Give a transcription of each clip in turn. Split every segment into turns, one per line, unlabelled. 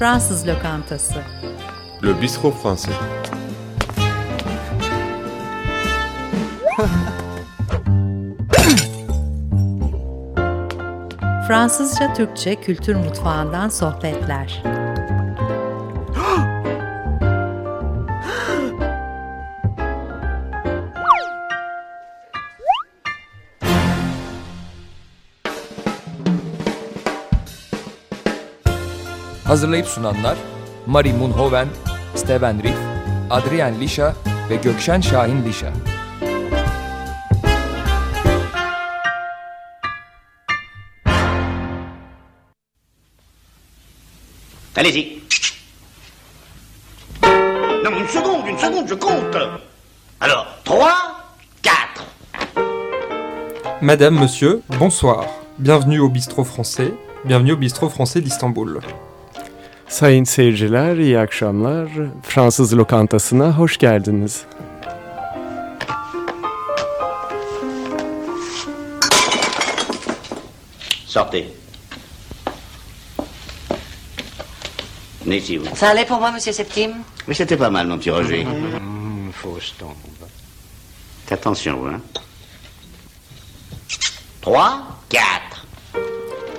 Fransız lokantası.
Le bistrot français.
Fransızca Türkçe kültür mutfağından sohbetler.
Hazırlayıp sunanlar Mari Munhoven, Steven Riff, Adrien Lisha ve Gökşen Şahin Lisha.
Allez-y. Non, une seconde, une seconde, je compte. Alors, 3, 4.
Madame, monsieur, bonsoir. Bienvenue au bistrot français. Bienvenue au bistrot français d'Istanbul.
Sayın seyirciler, iyi akşamlar. Fransız lokantasına hoş geldiniz.
Sortez. Vous.
Ça allait pour moi, monsieur Septime
Mais c'était pas mal, mon petit Roger.
Mmh, fausse tombe.
Attention, vous, hein. 3, 4.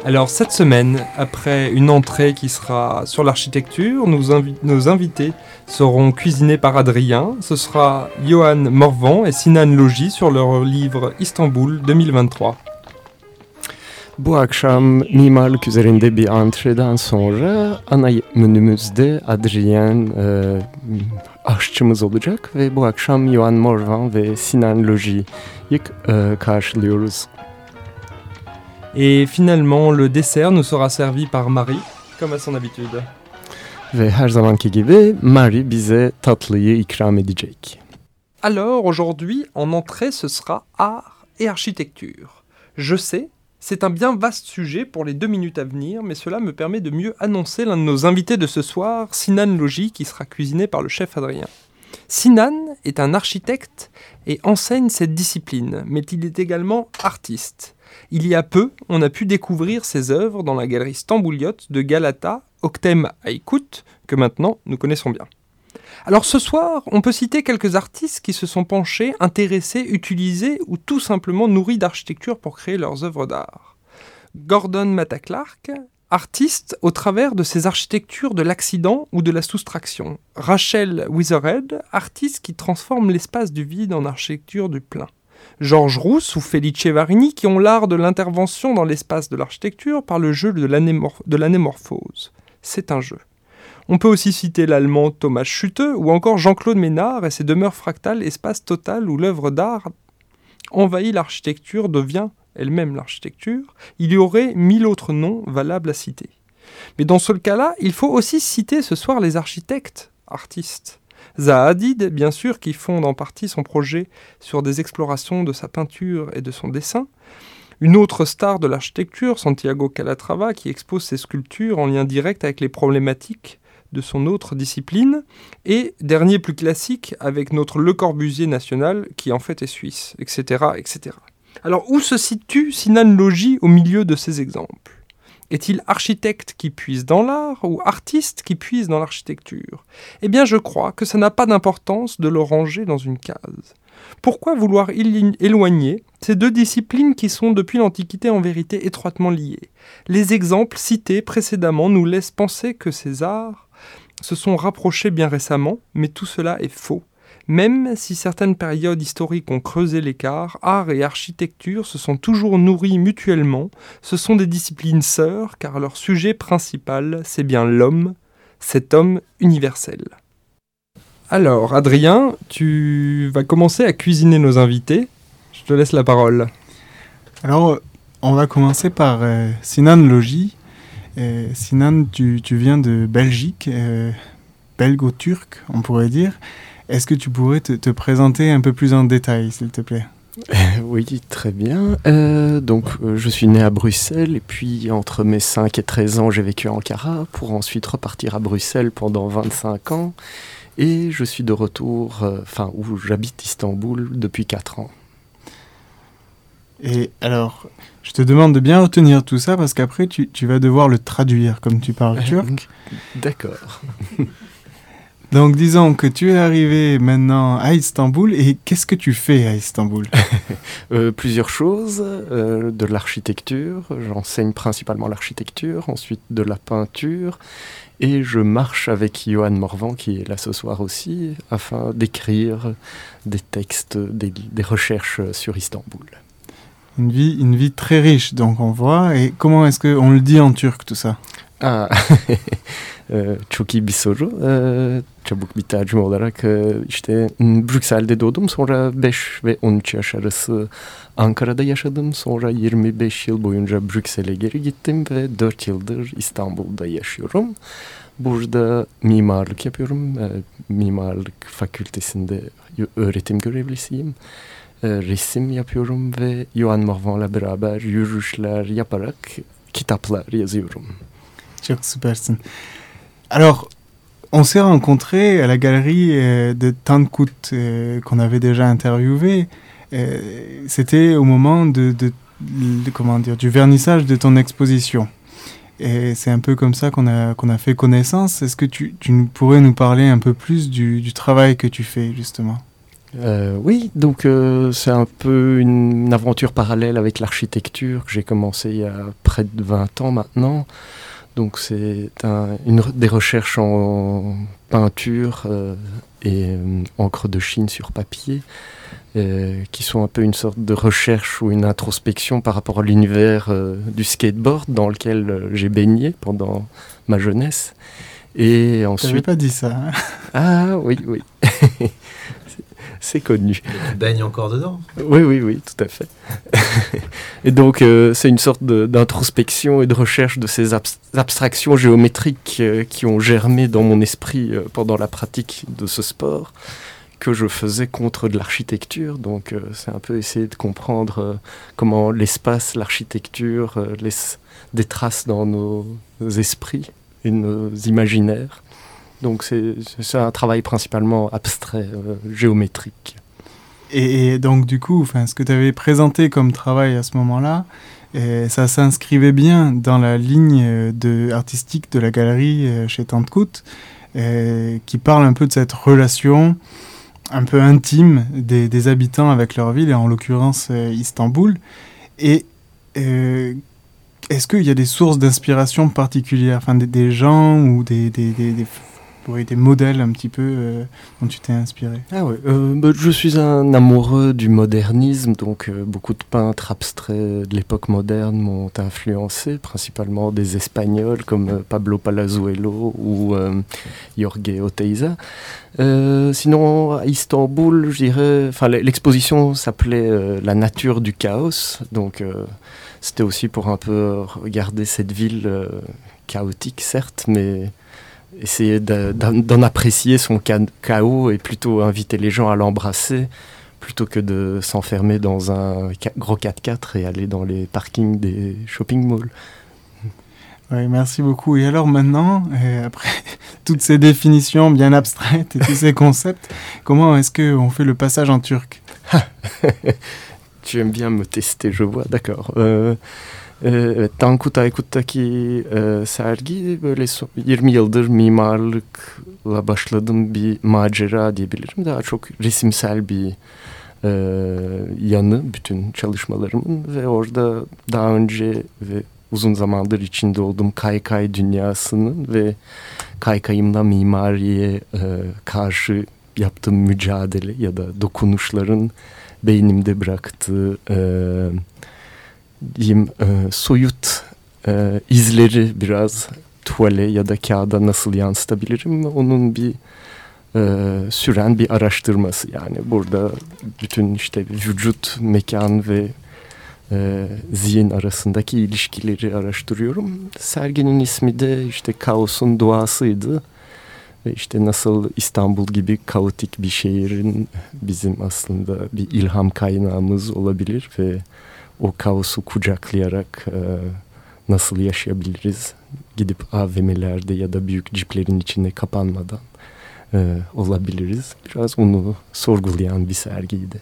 Alors cette semaine, après une entrée qui sera sur l'architecture, nos, invi- nos invités seront cuisinés par Adrien. Ce sera Johan Morvan et Sinan Logi sur leur livre Istanbul 2023.
Bu akşam mimarlık üzerinde bir antreden sonra ana menümüzde Adrien e, aşçımız olacak ve bu akşam Johan Morvan ve Sinan Loji'yi e, karşılıyoruz.
Et finalement, le dessert nous sera servi par Marie, comme à son habitude.
Ve her zamanki gibi Mary bize tatlıyı ikram edecek.
Alors aujourd'hui, en entrée, ce sera art et architecture. Je sais, c'est un bien vaste sujet pour les deux minutes à venir, mais cela me permet de mieux annoncer l'un de nos invités de ce soir, Sinan Logi, qui sera cuisiné par le chef Adrien. Sinan est un architecte et enseigne cette discipline, mais il est également artiste. Il y a peu, on a pu découvrir ses œuvres dans la galerie Stambouliote de Galata, Octem Aykut, que maintenant nous connaissons bien. Alors ce soir, on peut citer quelques artistes qui se sont penchés, intéressés, utilisés ou tout simplement nourris d'architecture pour créer leurs œuvres d'art. Gordon Matta Clark, artiste au travers de ses architectures de l'accident ou de la soustraction. Rachel Witherhead, artiste qui transforme l'espace du vide en architecture du plein. Georges Rousse ou Felice Varini qui ont l'art de l'intervention dans l'espace de l'architecture par le jeu de l'anémor- de l'anémorphose. C'est un jeu. On peut aussi citer l'allemand Thomas Schutte ou encore Jean-Claude Ménard et ses demeures fractales, espace total où l'œuvre d'art envahit l'architecture, devient elle-même l'architecture. Il y aurait mille autres noms valables à citer. Mais dans ce cas-là, il faut aussi citer ce soir les architectes, artistes. Zaha Hadid, bien sûr, qui fonde en partie son projet sur des explorations de sa peinture et de son dessin. Une autre star de l'architecture, Santiago Calatrava, qui expose ses sculptures en lien direct avec les problématiques de son autre discipline. Et dernier plus classique, avec notre Le Corbusier national, qui en fait est suisse, etc. etc. Alors où se situe Sinan Logi au milieu de ces exemples? Est-il architecte qui puise dans l'art ou artiste qui puise dans l'architecture? Eh bien je crois que ça n'a pas d'importance de le ranger dans une case. Pourquoi vouloir éloigner ces deux disciplines qui sont depuis l'Antiquité en vérité étroitement liées? Les exemples cités précédemment nous laissent penser que ces arts se sont rapprochés bien récemment, mais tout cela est faux. Même si certaines périodes historiques ont creusé l'écart, art et architecture se sont toujours nourris mutuellement, ce sont des disciplines sœurs car leur sujet principal c'est bien l'homme, cet homme universel. Alors, Adrien, tu vas commencer à cuisiner nos invités. Je te laisse la parole.
Alors, on va commencer par euh, Sinan Logi. Euh, Sinan, tu, viens de Belgique, euh, belgo-turc, on pourrait dire. Est-ce que tu pourrais te, te présenter un peu plus en détail, s'il te plaît?
Oui, très bien. Euh, donc, euh, je suis né à Bruxelles et puis entre mes 5 et 13 ans, j'ai vécu à Ankara pour ensuite repartir à Bruxelles pendant 25 ans. Et je suis de retour, euh, enfin, où j'habite Istanbul depuis 4 ans.
Et alors, je te demande de bien retenir tout ça parce qu'après, tu, tu vas devoir le traduire comme tu parles turc.
D'accord.
Donc, disons que tu es arrivé maintenant à Istanbul et qu'est-ce que tu fais à Istanbul?
Euh, plusieurs choses, euh, de l'architecture, j'enseigne principalement l'architecture, ensuite de la peinture, et je marche avec Johan Morvan, qui est là ce soir aussi, afin d'écrire des textes, des, des recherches sur Istanbul.
Une vie, une vie très riche, donc on voit. Et comment est-ce qu'on le dit en turc tout ça?
E, çok iyi bir soru. E, Çabuk bir tercüme olarak e, işte m, Brüksel'de doğdum. Sonra 5 ve 13 yaş arası Ankara'da yaşadım. Sonra 25 yıl boyunca Brüksel'e geri gittim ve 4 yıldır İstanbul'da yaşıyorum. Burada mimarlık yapıyorum. E, Mimarlık fakültesinde öğretim görevlisiyim. Resim yapıyorum ve Johan Morvan'la beraber yürüyüşler yaparak kitaplar yazıyorum.
Çok süpersin. Alors, on s'est rencontrés à la galerie euh, de Tankut euh, qu'on avait déjà interviewé. Euh, C'était au moment de, comment dire, du vernissage de ton exposition. Et c'est un peu comme ça qu'on a, a fait connaissance. Est-ce que tu, tu pourrais nous parler un peu plus du, du travail que tu fais, justement?
Euh, oui, donc c'est un peu une aventure parallèle avec l'architecture que j'ai commencé il y a près de 20 ans maintenant. Donc c'est un- une re- des recherches en peinture euh, et euh, encre de Chine sur papier euh, qui sont un peu une sorte de recherche ou une introspection par rapport à l'univers du skateboard dans lequel j'ai baigné pendant ma jeunesse. Et
Tu
ensuite...
pas dit ça. hein?
Ah oui, oui. C'est- connu.
Tu baignes encore dedans
Oui, oui, oui, tout à fait. et donc, euh, c'est une sorte d'introspection et de recherche de ces abs- abstractions géométriques euh, qui ont germé dans mon esprit euh, pendant la pratique de ce sport que je faisais contre de l'architecture. Donc, c'est un peu essayer de comprendre comment l'espace, l'architecture laisse des traces dans nos, nos esprits et nos imaginaires. Donc, c'est un travail principalement abstrait, euh, géométrique.
Et, donc, du coup, ce que tu avais présenté comme travail à ce moment-là, euh, ça s'inscrivait bien dans la ligne euh, artistique de la galerie euh, chez Tantkut, euh, qui parle un peu de cette relation un peu intime des, habitants avec leur ville, et en l'occurrence Istanbul. Et est-ce qu'il y a des sources d'inspiration particulières, des, gens ou des, oui, des modèles un petit peu euh, dont tu t'es inspiré
Ah ouais, euh, bah, je suis un amoureux du modernisme, donc euh, beaucoup de peintres abstraits de l'époque moderne m'ont influencé, principalement des Espagnols comme Pablo Palazuelo ou Jorge Oteiza. Sinon, à Istanbul, je dirais, enfin l'exposition s'appelait La nature du chaos, donc c'était aussi pour un peu regarder cette ville chaotique, certes, mais essayer de- d'en apprécier son chaos et plutôt inviter les gens à l'embrasser plutôt que de s'enfermer dans un gros 4x4 et aller dans les parkings des shopping malls.
Oui, merci beaucoup. Et alors maintenant, euh, après toutes ces définitions bien abstraites et tous ces concepts, comment est-ce qu'on fait le passage en turc?
Tu aimes bien me tester, je vois, d'accord. Ee, e, evet, Tankut Aykut'taki e, sergi böyle so- 20 yıldır mimarlıkla başladığım bir macera diyebilirim. Daha çok resimsel bir e, yanı bütün çalışmalarımın ve orada daha önce ve uzun zamandır içinde olduğum kaykay dünyasının ve kaykayımla mimariye e, karşı yaptığım mücadele ya da dokunuşların beynimde bıraktığı e, diyeyim e, soyut e, izleri biraz tuvale ya da kağıda nasıl yansıtabilirim onun bir e, süren bir araştırması yani burada bütün işte vücut, mekan ve e, zihin arasındaki ilişkileri araştırıyorum. Serginin ismi de işte Kaos'un Duası'ydı. Ve işte nasıl İstanbul gibi kaotik bir şehrin bizim aslında bir ilham kaynağımız olabilir ve o kaosu kucaklayarak e, nasıl yaşayabiliriz? Gidip AVM'lerde ya da büyük ciplerin içine kapanmadan e, olabiliriz. Biraz onu sorgulayan bir sergiydi.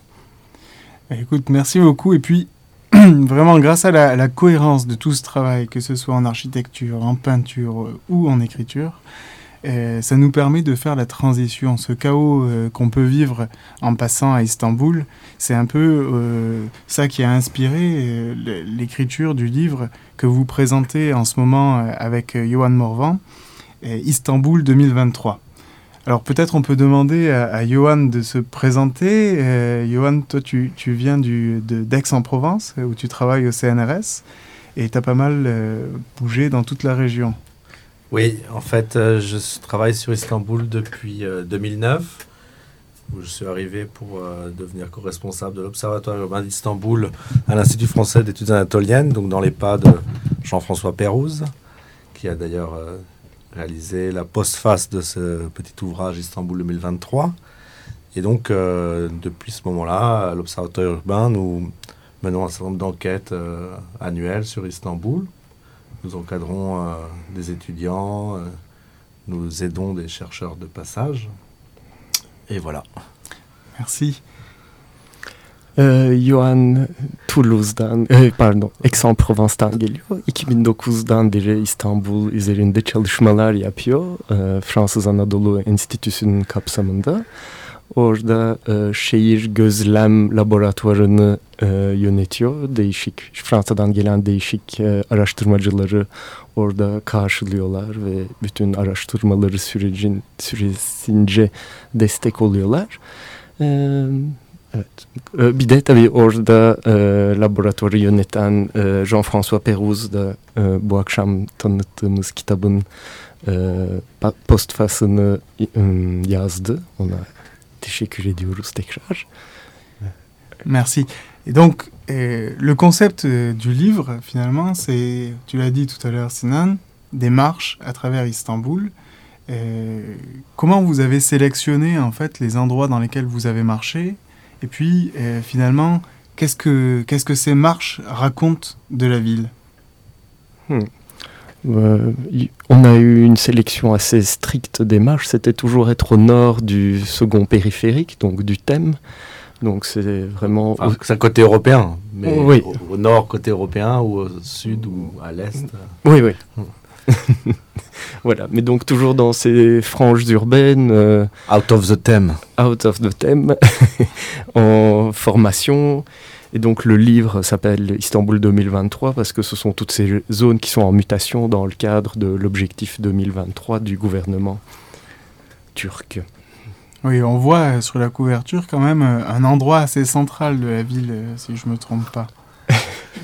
Écoute, merci beaucoup. Et puis, vraiment grâce à la, la, cohérence de tout ce travail, que ce soit en architecture, en peinture euh, ou en écriture, et ça nous permet de faire la transition. Ce chaos euh, qu'on peut vivre en passant à Istanbul, c'est un peu euh, ça qui a inspiré euh, l'écriture du livre que vous présentez en ce moment euh, avec euh, Johan Morvan, Istanbul 2023. Alors peut-être on peut demander à, Johan de se présenter. Euh, Johan, toi tu, tu viens d'Aix-en-Provence où tu travailles au CNRS et tu as pas mal euh, bougé dans toute la région.
Oui, en fait, euh, je travaille sur Istanbul depuis euh, 2009, où je suis arrivé pour euh, devenir co-responsable de l'Observatoire urbain d'Istanbul à l'Institut français d'études anatoliennes, donc dans les pas de Jean-François Pérouse, qui a d'ailleurs euh, réalisé la postface de ce petit ouvrage Istanbul 2023. Et donc, euh, depuis ce moment-là, à l'Observatoire urbain, nous menons un certain nombre d'enquêtes euh, annuelles sur Istanbul. Nous encadrons euh, des étudiants, euh, nous aidons des chercheurs de passage. Et voilà.
Merci.
Ee, Yuan Toulouse'dan, e, pardon, Aix-en-Provence'dan geliyor. 2009'dan beri İstanbul üzerinde çalışmalar yapıyor. E, Fransız Anadolu Enstitüsü'nün kapsamında. Orada e, şehir gözlem laboratuvarını e, yönetiyor. Değişik, Fransa'dan gelen değişik e, araştırmacıları orada karşılıyorlar ve bütün araştırmaları sürecin süresince destek oluyorlar. E, Evet. Ee, Bir de tabii orada e, laboratuvarı yöneten e, Jean-François Pérouse da e, bu akşam tanıttığımız kitabın e, postfasını e, yazdı. Ona teşekkür ediyoruz tekrar.
Merci. Et donc, euh, le concept euh, du livre, finalement, c'est, tu l'as dit tout à l'heure, Sinan, des marches à travers Istanbul. Euh, comment vous avez sélectionné, en fait, les endroits dans lesquels vous avez marché? Et puis, euh, finalement, qu'est-ce que, qu'est-ce que ces marches racontent de la ville?
Euh, on a eu une sélection assez stricte des marches. C'était toujours être au nord du second périphérique, donc du thème. Donc c'est vraiment...
Enfin, c'est côté européen, mais
Oui.
au, au nord, côté européen, ou au sud, ou à l'est.
Oui, oui. voilà, mais donc toujours dans ces franges urbaines, euh,
Out of the theme.
out of the theme, en formation. Et donc le livre s'appelle Istanbul 2023 parce que ce sont toutes ces zones qui sont en mutation dans le cadre de l'objectif 2023 du gouvernement turc.
Oui, on voit euh, sur la couverture quand même euh, un endroit assez central de la ville, euh, si je me trompe pas.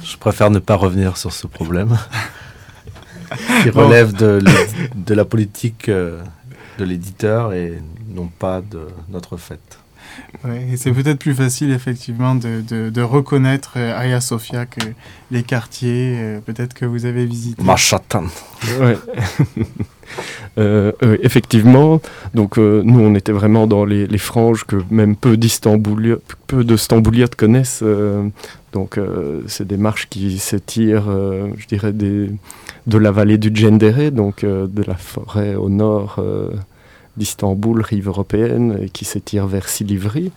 Je préfère ne pas revenir sur ce problème, qui
Bon.
relève de, la politique de l'éditeur et non pas de notre fête.
Ouais, et c'est peut-être plus facile effectivement de, de, de reconnaître euh, Hagia Sophia que les quartiers euh, peut-être que vous avez visités.
Machatan.
Ouais. Euh, euh, effectivement, donc euh, nous on était vraiment dans les, les franges que même peu d'Istanbuliotes, peu de Stambouliotes connaissent. euh, donc euh, c'est des marches qui s'étirent, euh, je dirais, des, de la vallée du Djendere, donc euh, de la forêt au nord euh, d'Istanbul, rive européenne, et qui s'étire vers Silivri,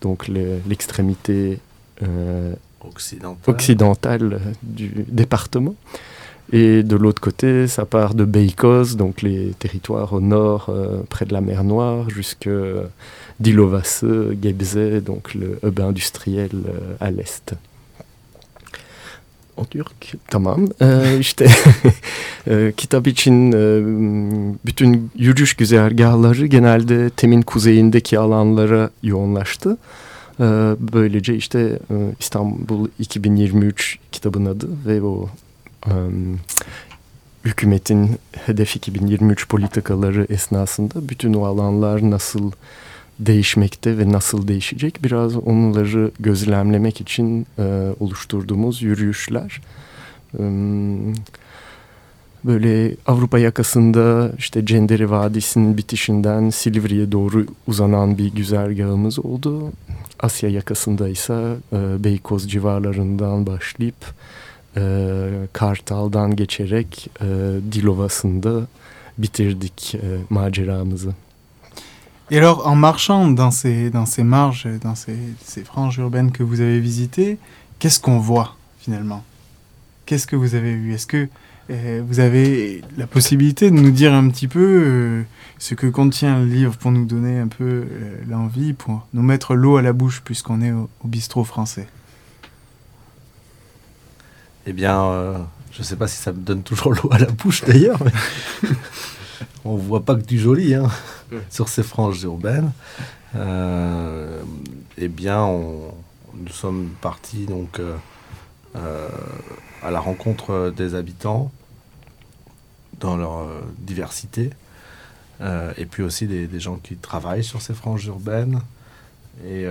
donc l'extrémité euh,
Occidental.
occidentale du département. Et de l'autre côté, ça part de Beykoz, donc les territoires au nord, euh, près de la mer Noire, jusque euh, Dilovası, Gebze, donc le hub industriel euh, à l'est. En Türk, tamam. Ee, işte e, kitap için e, bütün yürüyüş güzergahları genelde temin kuzeyindeki alanlara yoğunlaştı. Ee, Böylece işte e, İstanbul 2023 kitabın adı ve o em, hükümetin hedef 2023 politikaları esnasında bütün o alanlar nasıl değişmekte ve nasıl değişecek biraz onları gözlemlemek için e, oluşturduğumuz yürüyüşler. Em, Böyle Avrupa yakasında işte Cenderi Vadisi'nin bitişinden Silivri'ye doğru uzanan bir güzergahımız oldu. Asya yakasında ise e, Beykoz civarlarından başlayıp e, Kartal'dan geçerek e, Dilovası'nda bitirdik e, maceramızı.
Et alors en marchant dans ces, dans ces marges, dans ces, ces franges urbaines que vous avez visitées, qu'est-ce qu'on voit finalement? Qu'est-ce que vous avez vu? Est-ce que euh, vous avez la possibilité de nous dire un petit peu euh, ce que contient le livre pour nous donner un peu euh, l'envie, pour nous mettre l'eau à la bouche puisqu'on est au, au bistrot français?
Eh bien, je ne sais pas si ça me donne toujours l'eau à la bouche d'ailleurs, mais on voit pas que du joli hein, sur ces franges urbaines. Euh, eh bien, on- nous sommes partis donc euh, euh, à la rencontre des habitants dans leur diversité, euh, et puis aussi des, des gens qui travaillent sur ces franges urbaines. Et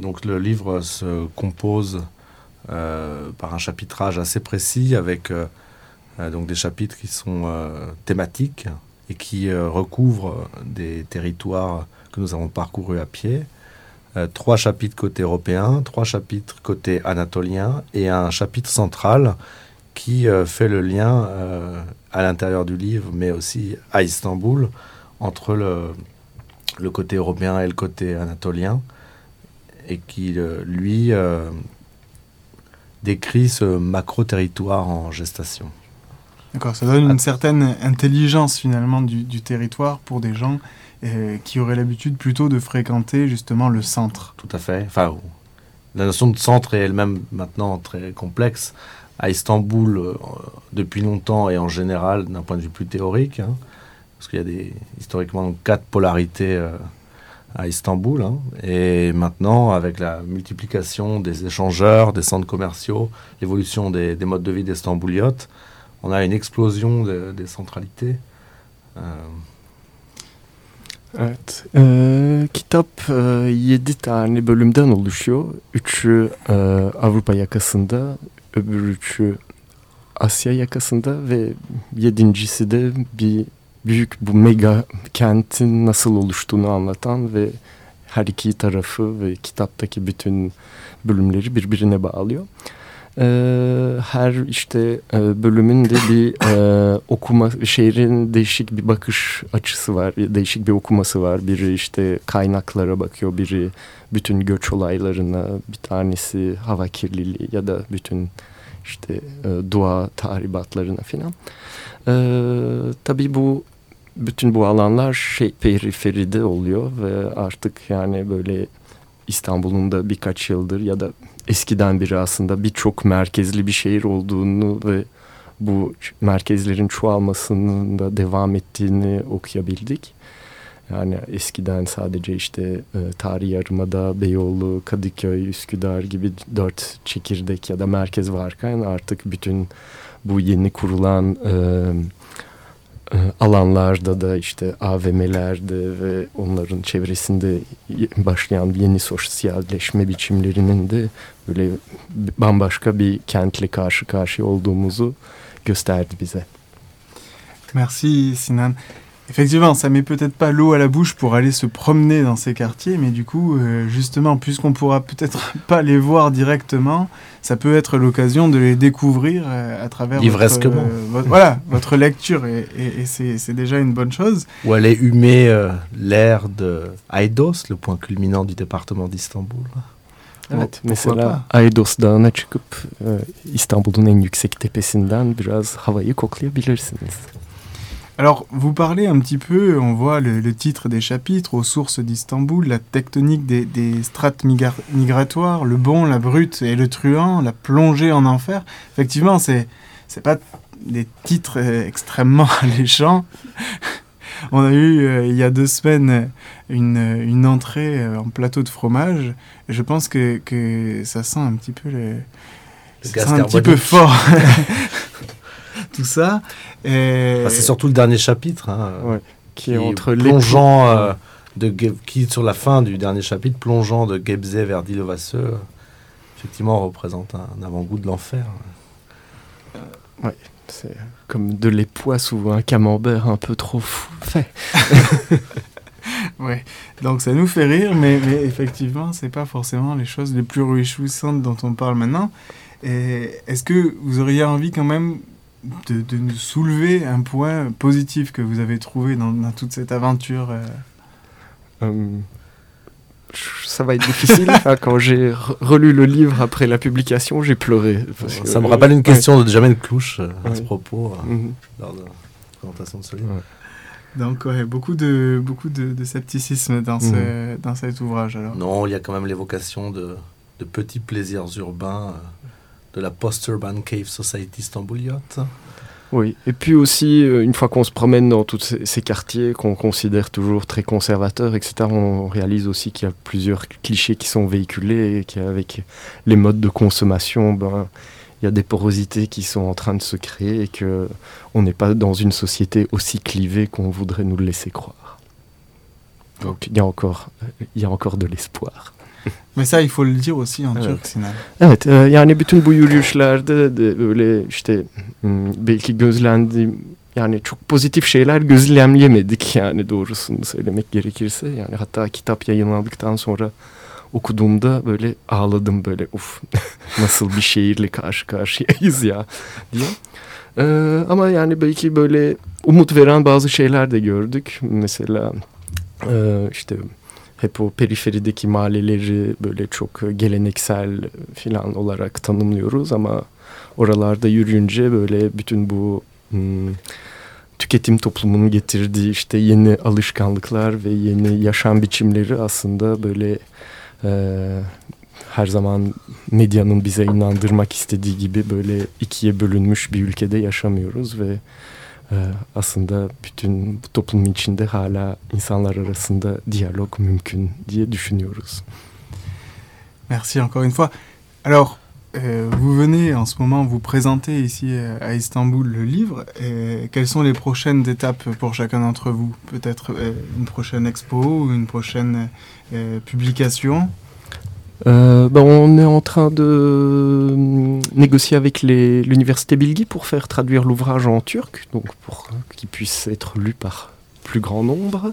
donc le livre se compose par un chapitrage assez précis avec donc des chapitres qui sont euh, thématiques et qui euh, recouvrent des territoires que nous avons parcourus à pied. Euh, trois chapitres côté européen, trois chapitres côté anatolien et un chapitre central qui euh, fait le lien euh, à l'intérieur du livre, mais aussi à Istanbul, entre le, côté européen et le côté anatolien, et qui, euh, lui, euh, décrit ce macro-territoire en gestation.
D'accord, ça donne une certaine intelligence finalement du, du territoire pour des gens euh, qui auraient l'habitude plutôt de fréquenter justement le centre.
Tout à fait. Enfin, la notion de centre est elle-même maintenant très complexe. À Istanbul, euh, depuis longtemps et en général, d'un point de vue plus théorique, hein, parce qu'il y a des, historiquement donc, quatre polarités euh, à Istanbul. hein. et maintenant, avec la multiplication des échangeurs, des centres commerciaux, l'évolution des, des modes de vie des on a une explosion de- des centralités. Euh,
Evet. Ee, kitap e, 7 tane bölümden oluşuyor. Üçü e, Avrupa yakasında, öbür üçü Asya yakasında ve yedincisi de bir büyük bu mega kentin nasıl oluştuğunu anlatan ve her iki tarafı ve kitaptaki bütün bölümleri birbirine bağlıyor. Ee, her işte e, bölümün de bir e, okuma şehrin değişik bir bakış açısı var, değişik bir okuması var. Biri işte kaynaklara bakıyor, biri bütün göç olaylarına, bir tanesi hava kirliliği ya da bütün işte e, doğa tahribatlarına filan. Ee, tabii bu bütün bu alanlar şey periferide oluyor ve artık yani böyle İstanbul'un da birkaç yıldır ya da eskiden beri aslında birçok merkezli bir şehir olduğunu ve bu merkezlerin çoğalmasının da devam ettiğini okuyabildik. Yani eskiden sadece işte e, Tarihi Yarımada, Beyoğlu, Kadıköy, Üsküdar gibi dört çekirdek ya da merkez varken artık bütün bu yeni kurulan e, alanlarda da işte AVM'lerde ve onların çevresinde başlayan yeni sosyalleşme biçimlerinin de böyle bambaşka bir kentle karşı karşıya olduğumuzu gösterdi bize.
Merci Sinan. Effectivement, ça met peut-être pas l'eau à la bouche pour aller se promener dans ces quartiers, mais du coup, euh, justement, puisqu'on pourra peut-être pas les voir directement, ça peut être l'occasion de les découvrir euh, à travers votre, euh, votre- voilà, votre lecture, et, et- et c'est c'est déjà une bonne chose.
où aller humer euh, l'air de Aydos, le point culminant du département d'Istanbul.
Evet, mesela Aydos Dağı'na çıkıp e, İstanbul'un en yüksek tepesinden biraz havayı koklayabilirsiniz.
Alors, vous parlez un petit peu, on voit le, le titre des chapitres, aux sources d'Istanbul, la tectonique des, des strates migra- migratoires, le bon, la brute et le truand, la plongée en enfer. Effectivement, c'est c'est pas des titres euh, extrêmement alléchants. On a eu euh, il y a deux semaines une, une entrée euh, en plateau de fromage. Je pense que, que ça sent un petit peu le, ça
gaz
sent un petit peu fort. Tout ça. Et...
Enfin, c'est surtout le dernier chapitre, hein,
Ouais, qui
qui
est entre les
plongeant euh, de qui sur la fin du dernier chapitre, plongeant de Gebze vers Dilovasseux, euh, effectivement représente un, un avant-goût de l'enfer.
C'est comme de l'époisse ou un camembert un peu trop fou- fait.
Ouais, donc ça nous fait rire, mais, mais effectivement, c'est pas forcément les choses les plus réjouissantes dont on parle maintenant. Et Est-ce que vous auriez envie quand même de, de nous soulever un point positif que vous avez trouvé dans, dans toute cette aventure euh,
Hum, ça va être difficile. Enfin, quand j'ai re- relu le livre après la publication, j'ai pleuré. parce que-
Ça me rappelle une question de Benjamin Clouche euh, à ce
Ouais.
propos euh,
Mhm.
lors de la présentation de ce livre.
Donc, ouais, beaucoup de, beaucoup de, de scepticisme dans, ce, dans cet ouvrage. Alors.
Non, il y a quand même l'évocation de, de petits plaisirs urbains euh, de la post-urban cave society stambouliote.
Oui, et puis aussi, euh, une fois qu'on se promène dans tous ces, quartiers qu'on considère toujours très conservateurs, etc., on réalise aussi qu'il y a plusieurs clichés qui sont véhiculés et qu'avec les modes de consommation, ben, il y a des porosités qui sont en train de se créer et que on n'est pas dans une société aussi clivée qu'on voudrait nous le laisser croire. Donc il y a encore, il y a encore de l'espoir.
Ça, il faut le dire aussi en
Evet.
turc, Sinan.
Evet, e, yani bütün bu yürüyüşlerde de böyle işte hmm, belki gözlendiğim yani çok pozitif şeyler gözlemleyemedik yani doğrusunu söylemek gerekirse. Yani hatta kitap yayınlandıktan sonra okuduğumda böyle ağladım böyle uf nasıl bir şehirle karşı karşıyayız ya diye. E, ama yani belki böyle umut veren bazı şeyler de gördük. Mesela e, işte hep o periferideki mahalleleri böyle çok e, geleneksel filan olarak tanımlıyoruz ama oralarda yürüyünce böyle bütün bu hmm, tüketim toplumunun getirdiği işte yeni alışkanlıklar ve yeni yaşam biçimleri aslında böyle e, her zaman medyanın bize inandırmak istediği gibi böyle ikiye bölünmüş bir ülkede yaşamıyoruz ve e,
Merci encore une fois. Alors, euh, vous venez en ce moment vous présenter ici euh, à Istanbul le livre. Quelles sont les prochaines étapes pour chacun d'entre vous? Peut-être euh, une prochaine expo ou une prochaine publication?
Euh, ben, on est en train de euh, négocier avec l'université Bilgi pour faire traduire l'ouvrage en turc, donc pour qu'il puisse être lu par plus grand nombre.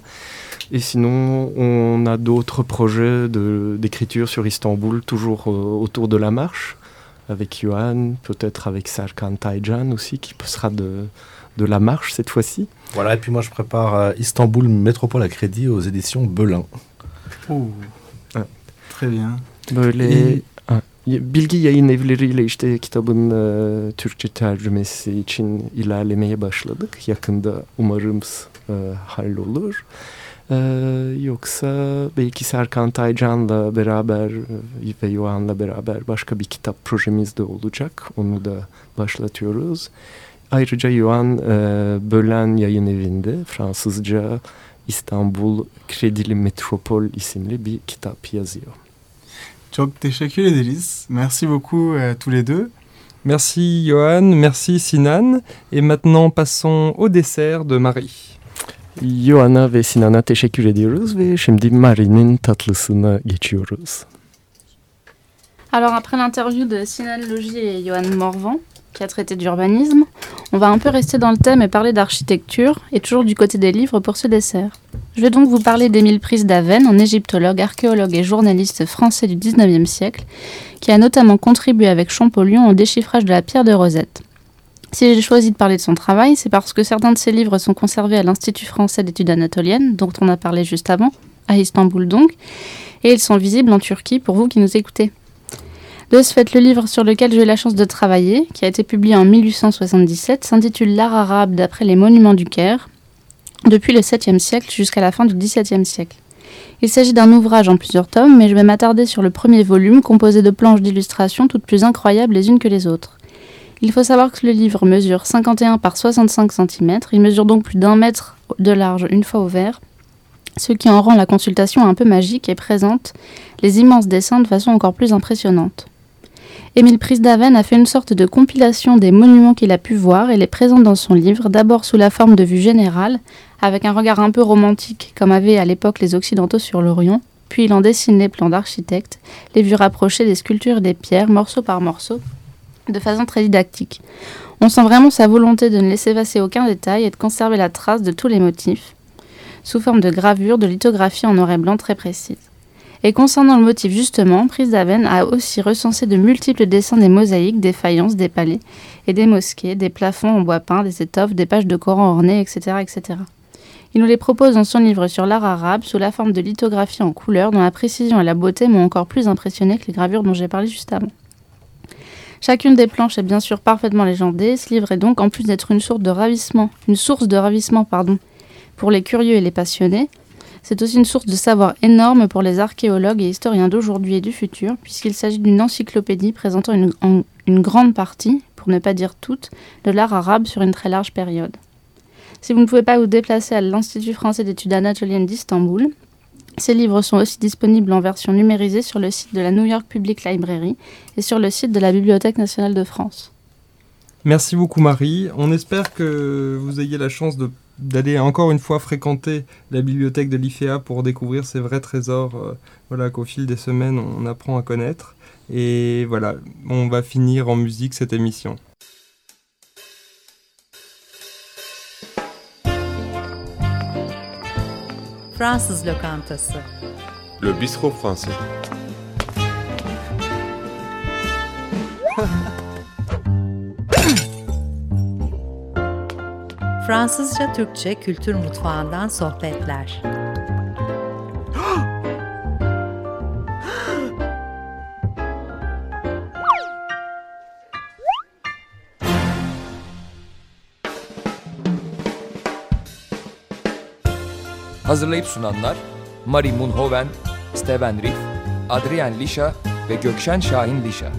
Et sinon, on a d'autres projets d'écriture sur Istanbul, toujours euh, autour de la marche, avec Johan, peut-être avec Serkan Taycan aussi, qui sera de, de la marche cette fois-ci.
Voilà, et puis moi je prépare euh, Istanbul Métropole à crédit aux éditions Belin.
Oh,
Ouais.
très bien.
Böyle y- bilgi yayın evleriyle işte kitabın e, Türkçe tercümesi için ilerlemeye başladık. Yakında umarımız e, hallolur. E, yoksa belki Serkan Taycan'la beraber e, ve Yohan'la beraber başka bir kitap projemiz de olacak. Onu da başlatıyoruz. Ayrıca Yohan e, Bölen Yayın Evi'nde Fransızca İstanbul Kredili Metropol isimli bir kitap yazıyor.
Çok teşekkür ederiz. Merci beaucoup à tous les deux.
Merci Johan, merci Sinan. Et maintenant passons au dessert de Marie.
Yohan'a ve Sinan'a teşekkür ediyoruz ve şimdi Mari'nin tatlısına geçiyoruz.
Alors après l'interview de Sinan Logi et Johan Morvan, qui a traité d'urbanisme, on va un peu rester dans le thème et parler d'architecture, et toujours du côté des livres pour ce dessert. Je vais donc vous parler d'Émile Prise d'Aven, un égyptologue, archéologue et journaliste français du 19e siècle, qui a notamment contribué avec Champollion au déchiffrage de la pierre de Rosette. Si j'ai choisi de parler de son travail, c'est parce que certains de ses livres sont conservés à l'Institut français d'études anatoliennes, dont on a parlé juste avant, à Istanbul donc, et ils sont visibles en Turquie pour vous qui nous écoutez. De ce fait, le livre sur lequel j'ai eu la chance de travailler, qui a été publié en 1877, s'intitule L'art arabe d'après les monuments du Caire, depuis le 7e siècle jusqu'à la fin du 17e siècle. Il s'agit d'un ouvrage en plusieurs tomes, mais je vais m'attarder sur le premier volume, composé de planches d'illustrations toutes plus incroyables les unes que les autres. Il faut savoir que le livre mesure 51 par 65 cm, il mesure donc plus d'un mètre de large une fois ouvert, ce qui en rend la consultation un peu magique et présente les immenses dessins de façon encore plus impressionnante. Émile Prisdaven a fait une sorte de compilation des monuments qu'il a pu voir et les présente dans son livre, d'abord sous la forme de vue générale, avec un regard un peu romantique comme avaient à l'époque les Occidentaux sur l'Orient, puis il en dessine les plans d'architectes, les vues rapprochées des sculptures et des pierres, morceau par morceau, de façon très didactique. On sent vraiment sa volonté de ne laisser passer aucun détail et de conserver la trace de tous les motifs, sous forme de gravures, de lithographies en noir et blanc très précises. Et concernant le motif justement, Prisdaven a aussi recensé de multiples dessins des mosaïques, des faïences, des palais et des mosquées, des plafonds en bois peint, des étoffes, des pages de Coran ornées, etc., etc. Il nous les propose dans son livre sur l'art arabe sous la forme de lithographie en couleur dont la précision et la beauté m'ont encore plus impressionné que les gravures dont j'ai parlé juste avant. Chacune des planches est bien sûr parfaitement légendée. Ce livre est donc, en plus d'être une source de ravissement, une source de ravissement, pardon, pour les curieux et les passionnés, c'est aussi une source de savoir énorme pour les archéologues et historiens d'aujourd'hui et du futur, puisqu'il s'agit d'une encyclopédie présentant une, une grande partie, pour ne pas dire toute, de l'art arabe sur une très large période. Si vous ne pouvez pas vous déplacer à l'Institut français d'études anatoliennes d'Istanbul, ces livres sont aussi disponibles en version numérisée sur le site de la New York Public Library et sur le site de la Bibliothèque nationale de France.
Merci beaucoup Marie. On espère que vous ayez la chance d'aller encore une fois fréquenter la bibliothèque de l'IFEA pour découvrir ces vrais trésors euh, voilà, qu'au fil des semaines on apprend à connaître. Et voilà, on va finir en musique cette émission.
Fransız lokantası.
Le bistrot français.
Fransızca Türkçe kültür mutfağından sohbetler.
Hazırlayıp sunanlar Mari Munhoven, Steven Riff, Adrian Lisha ve Gökşen Şahin Lisha.